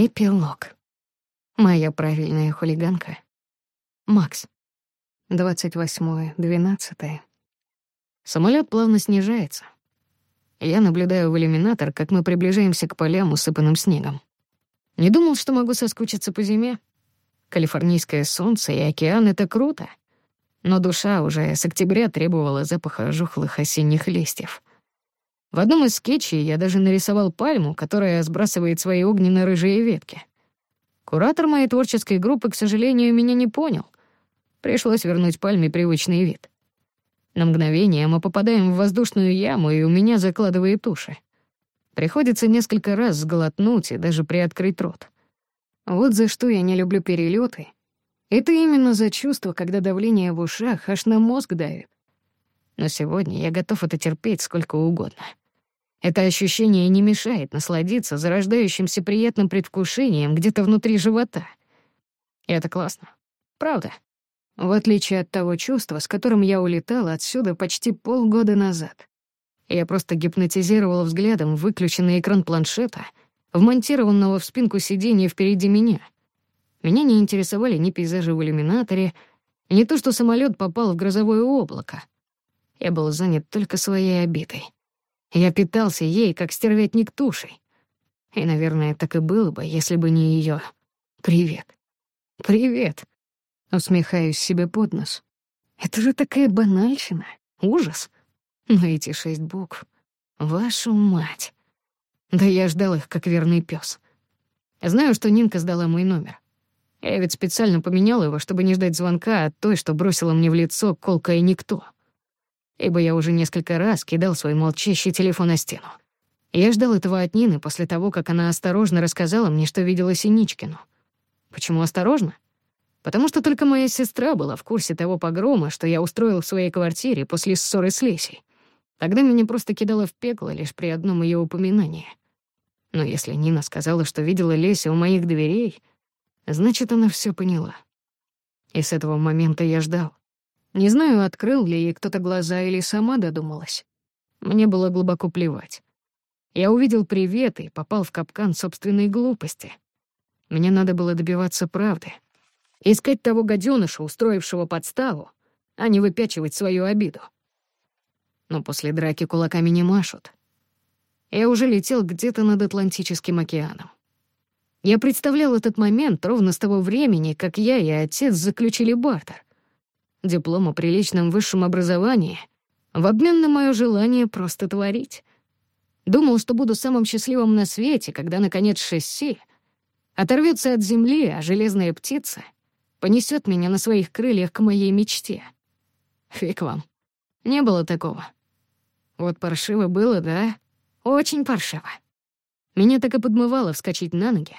Эпилог. Моя правильная хулиганка. Макс. 28-е, 12-е. Самолет плавно снижается. Я наблюдаю в иллюминатор, как мы приближаемся к полям, усыпанным снегом. Не думал, что могу соскучиться по зиме. Калифорнийское солнце и океан — это круто. Но душа уже с октября требовала запаха жухлых осенних листьев — в одном из скетчей я даже нарисовал пальму, которая сбрасывает свои огненно-рыжие ветки. Куратор моей творческой группы, к сожалению, меня не понял. Пришлось вернуть пальме привычный вид. На мгновение мы попадаем в воздушную яму, и у меня закладывает уши. Приходится несколько раз сглотнуть и даже приоткрыть рот. Вот за что я не люблю перелеты. Это именно за чувство, когда давление в ушах аж на мозг давит. Но сегодня я готов это терпеть сколько угодно. Это ощущение не мешает насладиться зарождающимся приятным предвкушением где-то внутри живота. И это классно. Правда. В отличие от того чувства, с которым я улетала отсюда почти полгода назад. Я просто гипнотизировала взглядом выключенный экран планшета, вмонтированного в спинку сиденья впереди меня. Меня не интересовали ни пейзажи в иллюминаторе, ни то, что самолет попал в грозовое облако. Я был занят только своей обитой. Я питался ей, как стервятник тушей. И, наверное, так и было бы, если бы не ее. «Привет». «Привет», — усмехаюсь себе под нос. «Это же такая банальщина. Ужас. Но эти шесть букв. Вашу мать». Да я ждал их, как верный пес. Знаю, что Нинка сдала мой номер. Я ведь специально поменял его, чтобы не ждать звонка от той, что бросила мне в лицо колкое никто ибо я уже несколько раз кидал свой молчащий телефон на стену. Я ждал этого от Нины после того, как она осторожно рассказала мне, что видела Синичкину. Почему осторожно? Потому что только моя сестра была в курсе того погрома, что я устроил в своей квартире после ссоры с Лесей. Тогда меня просто кидало в пекло лишь при одном ее упоминании. Но если Нина сказала, что видела Леся у моих дверей, значит, она все поняла. И с этого момента я ждал. Не знаю, открыл ли ей кто-то глаза или сама додумалась. Мне было глубоко плевать. Я увидел привет и попал в капкан собственной глупости. Мне надо было добиваться правды. Искать того гадёныша, устроившего подставу, а не выпячивать свою обиду. Но после драки кулаками не машут. Я уже летел где-то над Атлантическим океаном. Я представлял этот момент ровно с того времени, как я и отец заключили бартер диплом о приличном высшем образовании в обмен на моё желание просто творить. Думал, что буду самым счастливым на свете, когда, наконец, шасси оторвётся от земли, а железная птица понесёт меня на своих крыльях к моей мечте. Фиг вам. Не было такого. Вот паршиво было, да? Очень паршиво. Меня так и подмывало вскочить на ноги,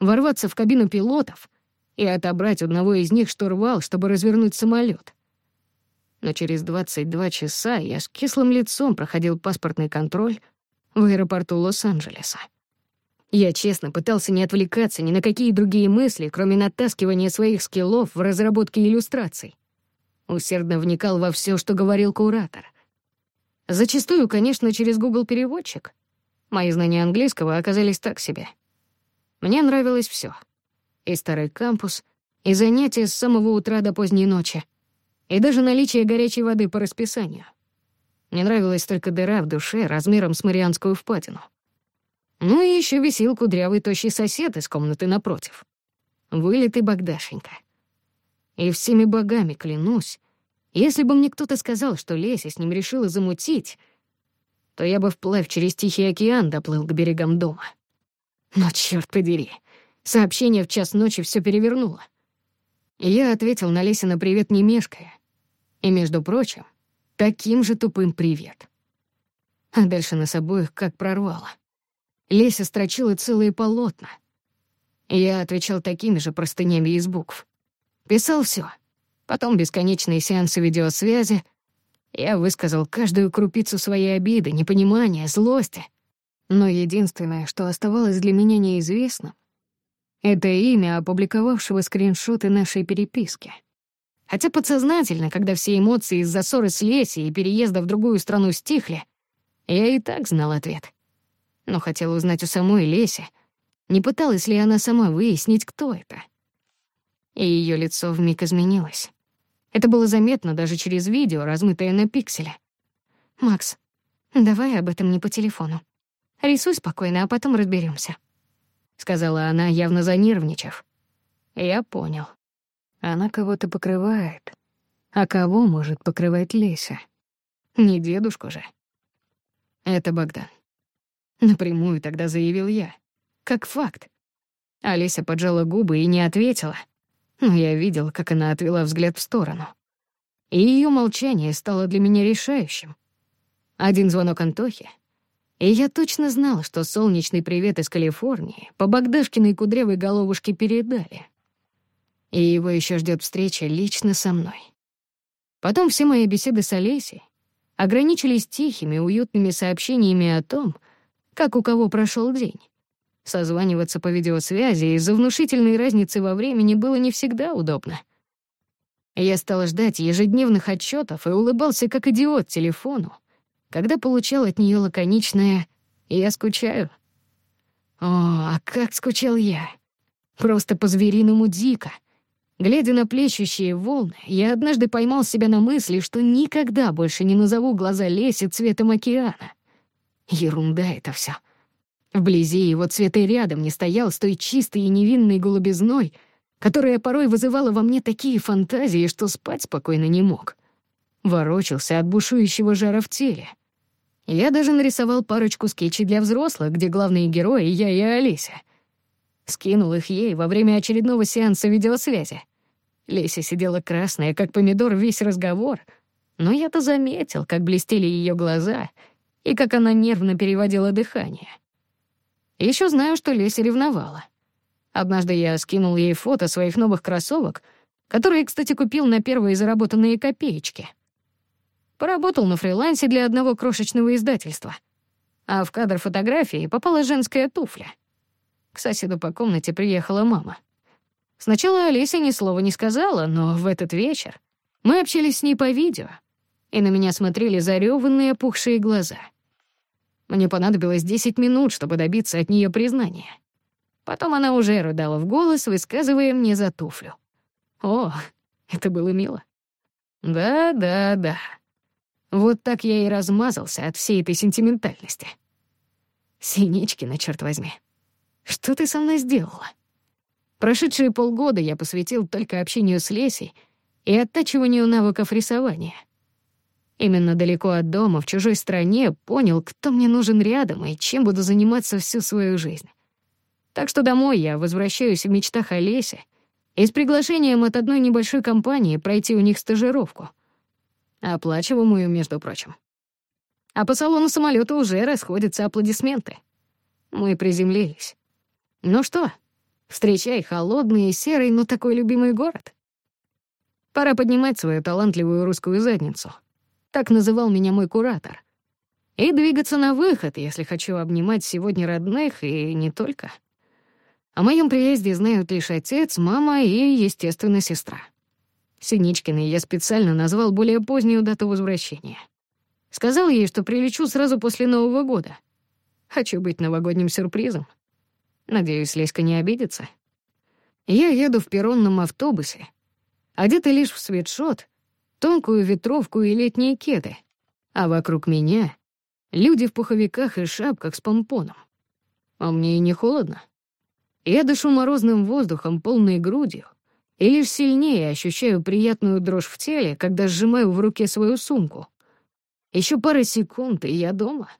ворваться в кабину пилотов, и отобрать одного из них, что рвал, чтобы развернуть самолет. Но через 22 часа я с кислым лицом проходил паспортный контроль в аэропорту Лос-Анджелеса. Я честно пытался не отвлекаться ни на какие другие мысли, кроме натаскивания своих скиллов в разработке иллюстраций. Усердно вникал во все, что говорил куратор. Зачастую, конечно, через Google переводчик Мои знания английского оказались так себе. Мне нравилось все и старый кампус, и занятия с самого утра до поздней ночи, и даже наличие горячей воды по расписанию. Не нравилась только дыра в душе размером с Марианскую впадину. Ну и еще висел кудрявый тощий сосед из комнаты напротив. Вылитый Богдашенька. И всеми богами клянусь, если бы мне кто-то сказал, что Леся с ним решила замутить, то я бы вплавь через Тихий океан доплыл к берегам дома. Но черт подери, Сообщение в час ночи все перевернуло. и Я ответил на Лесина привет не мешкая. И, между прочим, таким же тупым привет. А дальше нас обоих как прорвало. Леся строчила целые полотна. Я отвечал такими же простынями из букв. Писал все. Потом бесконечные сеансы видеосвязи. Я высказал каждую крупицу своей обиды, непонимания, злости. Но единственное, что оставалось для меня неизвестным, это имя, опубликовавшего скриншоты нашей переписки. Хотя подсознательно, когда все эмоции из-за ссоры с Лесей и переезда в другую страну стихли, я и так знал ответ. Но хотела узнать у самой Леси, не пыталась ли она сама выяснить, кто это. И её лицо вмиг изменилось. Это было заметно даже через видео, размытое на пикселе. «Макс, давай об этом не по телефону. Рисуй спокойно, а потом разберёмся» сказала она, явно занервничав. Я понял. Она кого-то покрывает. А кого может покрывать Леся? Не дедушку же. Это Богдан. Напрямую тогда заявил я. Как факт. Олеся поджала губы и не ответила. Но я видел, как она отвела взгляд в сторону. И её молчание стало для меня решающим. Один звонок Антохи — и я точно знал, что солнечный привет из Калифорнии по Богдашкиной кудрявой головушке передали. И его еще ждет встреча лично со мной. Потом все мои беседы с Олесей ограничились тихими, уютными сообщениями о том, как у кого прошел день. Созваниваться по видеосвязи из-за внушительной разницы во времени было не всегда удобно. Я стал ждать ежедневных отчетов и улыбался как идиот телефону, когда получал от нее лаконичное «я скучаю». О, а как скучал я! Просто по-звериному дико. Глядя на плещущие волны, я однажды поймал себя на мысли, что никогда больше не назову глаза Леси цветом океана. Ерунда это все. Вблизи его цветы рядом не стоял с той чистой и невинной голубизной, которая порой вызывала во мне такие фантазии, что спать спокойно не мог. Ворочался от бушующего жара в теле — я даже нарисовал парочку скетчей для взрослых, где главные герои — я и Олеся. Скинул их ей во время очередного сеанса видеосвязи. Леся сидела красная, как помидор, весь разговор, но я-то заметил, как блестели ее глаза и как она нервно переводила дыхание. Еще знаю, что Леся ревновала. Однажды я скинул ей фото своих новых кроссовок, которые, кстати, купил на первые заработанные копеечки — Поработал на фрилансе для одного крошечного издательства. А в кадр фотографии попала женская туфля. К соседу по комнате приехала мама. Сначала Олеся ни слова не сказала, но в этот вечер мы общались с ней по видео, и на меня смотрели зарёванные опухшие глаза. Мне понадобилось 10 минут, чтобы добиться от нее признания. Потом она уже рыдала в голос, высказывая мне за туфлю. О, это было мило. Да-да-да. Вот так я и размазался от всей этой сентиментальности. Синичкина, черт возьми. Что ты со мной сделала? Прошедшие полгода я посвятил только общению с Лесей и оттачиванию навыков рисования. Именно далеко от дома, в чужой стране, понял, кто мне нужен рядом и чем буду заниматься всю свою жизнь. Так что домой я возвращаюсь в мечтах о Лесе и с приглашением от одной небольшой компании пройти у них стажировку — оплачиваемую, между прочим. А по салону самолета уже расходятся аплодисменты. Мы приземлились. Ну что, встречай холодный и серый, но такой любимый город. Пора поднимать свою талантливую русскую задницу. Так называл меня мой куратор. И двигаться на выход, если хочу обнимать сегодня родных и не только. О моем приезде знают лишь отец, мама и, естественно, сестра. Синичкиной я специально назвал более позднюю дату возвращения. Сказал ей, что прилечу сразу после Нового года. Хочу быть новогодним сюрпризом. Надеюсь, Леська не обидится. Я еду в перронном автобусе, одетый лишь в свитшот, тонкую ветровку и летние кеды, а вокруг меня — люди в пуховиках и шапках с помпоном. А мне и не холодно. Я дышу морозным воздухом, полной грудью, и лишь сильнее ощущаю приятную дрожь в теле, когда сжимаю в руке свою сумку. Еще пара секунд, и я дома.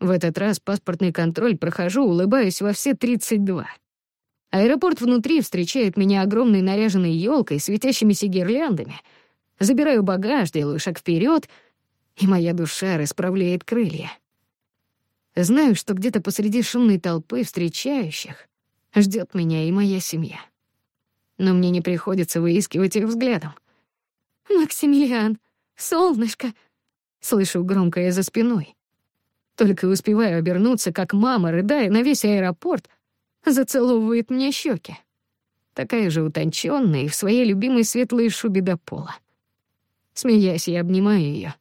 В этот раз паспортный контроль прохожу, улыбаюсь во все 32. Аэропорт внутри встречает меня огромной наряженной елкой, светящимися гирляндами. Забираю багаж, делаю шаг вперед, и моя душа расправляет крылья. Знаю, что где-то посреди шумной толпы встречающих ждет меня и моя семья но мне не приходится выискивать их взглядом. «Максимилиан! Солнышко!» Слышу громкое за спиной. Только успеваю обернуться, как мама, рыдая на весь аэропорт, зацеловывает мне щеки. Такая же утонченная и в своей любимой светлой шубе до пола. Смеясь, я обнимаю ее.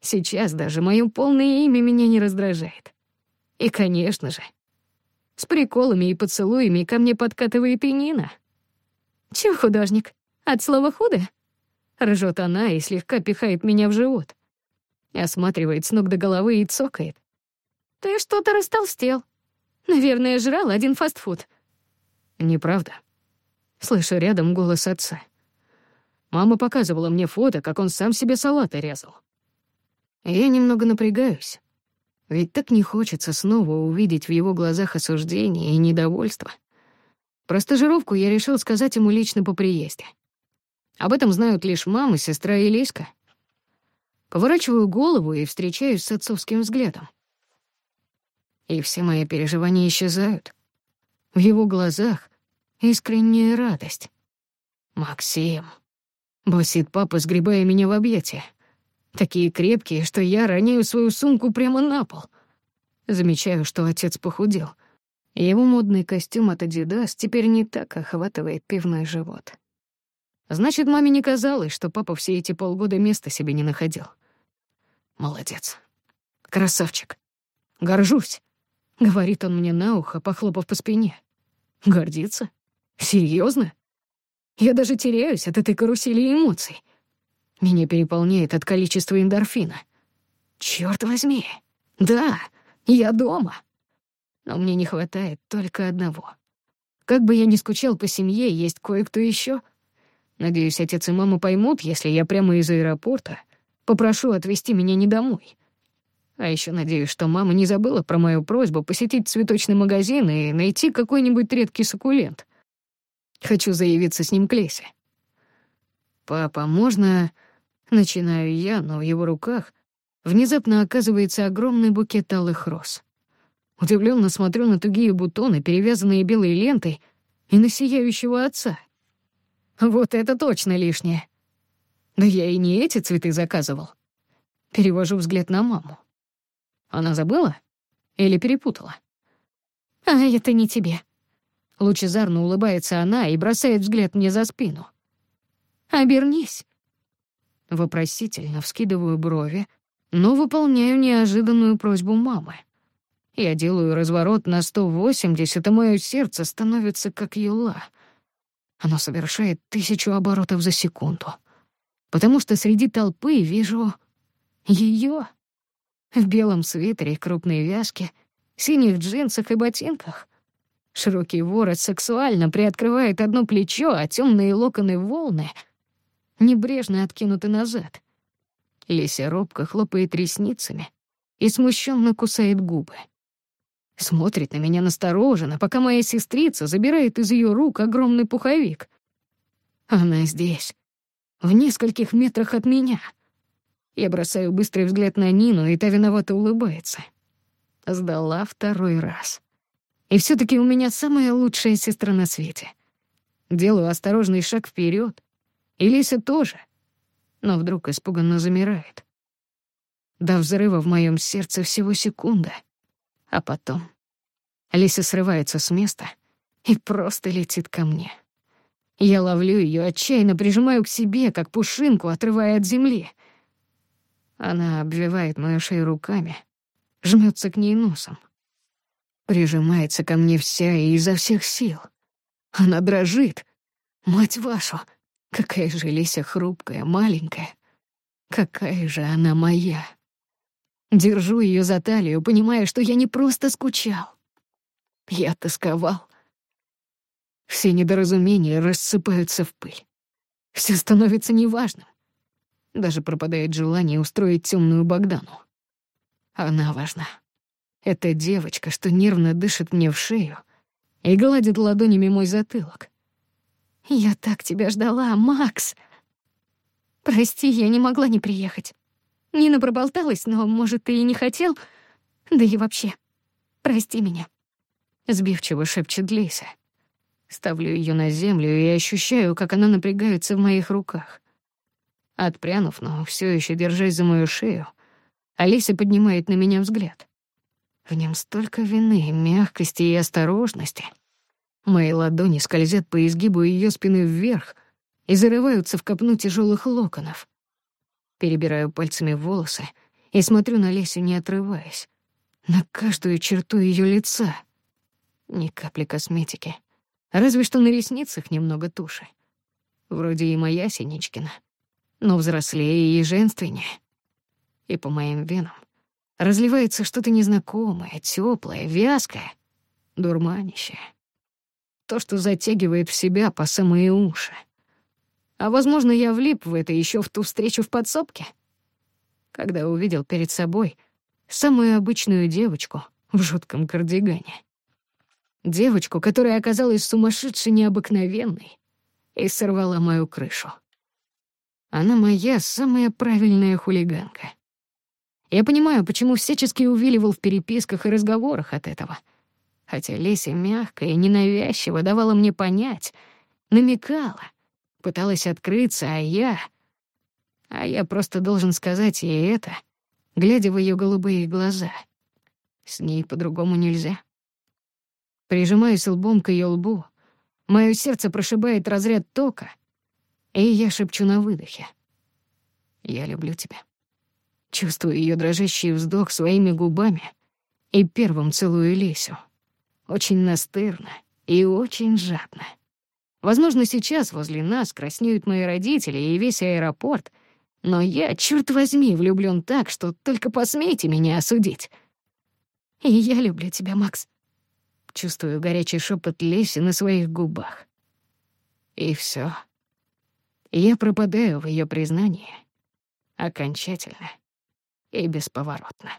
Сейчас даже мое полное имя меня не раздражает. И, конечно же, с приколами и поцелуями ко мне подкатывает и Нина — чем художник, от слова «худо»? Ржет она и слегка пихает меня в живот. Осматривает с ног до головы и цокает. Ты что-то растолстел. Наверное, жрал один фастфуд. Неправда. Слышу рядом голос отца. Мама показывала мне фото, как он сам себе салаты резал. Я немного напрягаюсь. Ведь так не хочется снова увидеть в его глазах осуждение и недовольство. Простажировку я решил сказать ему лично по приезде. Об этом знают лишь мама, сестра и Лиська. Поворачиваю голову и встречаюсь с отцовским взглядом. И все мои переживания исчезают. В его глазах искренняя радость. «Максим!» — басит папа, сгребая меня в объятия. Такие крепкие, что я роняю свою сумку прямо на пол. Замечаю, что отец похудел — его модный костюм от «Адидас» теперь не так охватывает пивной живот. Значит, маме не казалось, что папа все эти полгода места себе не находил. Молодец. Красавчик. Горжусь, — говорит он мне на ухо, похлопав по спине. Гордиться? Серьезно? Я даже теряюсь от этой карусели эмоций. Меня переполняет от количества эндорфина. Черт возьми! Да, я дома! но мне не хватает только одного. Как бы я ни скучал по семье, есть кое-кто еще. Надеюсь, отец и мама поймут, если я прямо из аэропорта попрошу отвезти меня не домой. А еще надеюсь, что мама не забыла про мою просьбу посетить цветочный магазин и найти какой-нибудь редкий суккулент. Хочу заявиться с ним к Лесе. «Папа, можно...» Начинаю я, но в его руках внезапно оказывается огромный букет алых роз. Удивленно смотрю на тугие бутоны, перевязанные белой лентой, и на сияющего отца. Вот это точно лишнее. Да я и не эти цветы заказывал. Перевожу взгляд на маму. Она забыла? Или перепутала? А это не тебе. Лучезарно улыбается она и бросает взгляд мне за спину. «Обернись!» Вопросительно вскидываю брови, но выполняю неожиданную просьбу мамы. Я делаю разворот на 180, и мое сердце становится как юла. Оно совершает тысячу оборотов за секунду. Потому что среди толпы вижу ее в белом свитере, крупной вязке, синих джинсах и ботинках. Широкий ворот сексуально приоткрывает одно плечо, а темные локоны волны небрежно откинуты назад. Леся робко хлопает ресницами и смущенно кусает губы. Смотрит на меня настороженно, пока моя сестрица забирает из ее рук огромный пуховик. Она здесь, в нескольких метрах от меня. Я бросаю быстрый взгляд на Нину, и та виновато улыбается. Сдала второй раз. И все таки у меня самая лучшая сестра на свете. Делаю осторожный шаг вперед, И Леся тоже. Но вдруг испуганно замирает. До взрыва в моем сердце всего секунда — а потом... Алиса срывается с места и просто летит ко мне. Я ловлю ее отчаянно прижимаю к себе, как пушинку, отрывая от земли. Она обвивает мою шею руками, жмется к ней носом. Прижимается ко мне вся и изо всех сил. Она дрожит. Мать вашу, какая же Лися хрупкая, маленькая. Какая же она моя. Держу ее за талию, понимая, что я не просто скучал. Я тосковал. Все недоразумения рассыпаются в пыль. Все становится неважным. Даже пропадает желание устроить темную Богдану. Она важна. Эта девочка, что нервно дышит мне в шею и гладит ладонями мой затылок. «Я так тебя ждала, Макс!» «Прости, я не могла не приехать. Нина проболталась, но, может, ты и не хотел? Да и вообще, прости меня». Сбивчиво шепчет Лиса. Ставлю ее на землю и ощущаю, как она напрягается в моих руках. Отпрянув, но все еще держась за мою шею, Алиса поднимает на меня взгляд. В нем столько вины, мягкости и осторожности. Мои ладони скользят по изгибу ее спины вверх и зарываются в копну тяжелых локонов перебираю пальцами волосы и смотрю на Лесю, не отрываясь. На каждую черту ее лица. Ни капли косметики. Разве что на ресницах немного туши. Вроде и моя Синичкина, но взрослее и женственнее. И по моим венам разливается что-то незнакомое, теплое, вязкое, дурманище. То, что затягивает в себя по самые уши. А, возможно, я влип в это еще в ту встречу в подсобке. Когда увидел перед собой самую обычную девочку в жутком кардигане. Девочку, которая оказалась сумасшедшей необыкновенной и сорвала мою крышу. Она моя самая правильная хулиганка. Я понимаю, почему всячески увиливал в переписках и разговорах от этого. Хотя Леся мягко и ненавязчиво давала мне понять, намекала — пыталась открыться, а я... А я просто должен сказать ей это, глядя в ее голубые глаза. С ней по-другому нельзя. Прижимаюсь лбом к ее лбу, мое сердце прошибает разряд тока, и я шепчу на выдохе. «Я люблю тебя». Чувствую ее дрожащий вздох своими губами и первым целую Лесю. Очень настырно и очень жадно. Возможно, сейчас возле нас краснеют мои родители и весь аэропорт, но я, черт возьми, влюблён так, что только посмейте меня осудить. И я люблю тебя, Макс. Чувствую горячий шёпот Леси на своих губах. И всё. Я пропадаю в её признании. Окончательно и бесповоротно.